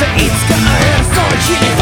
once again またいつか会えるその日に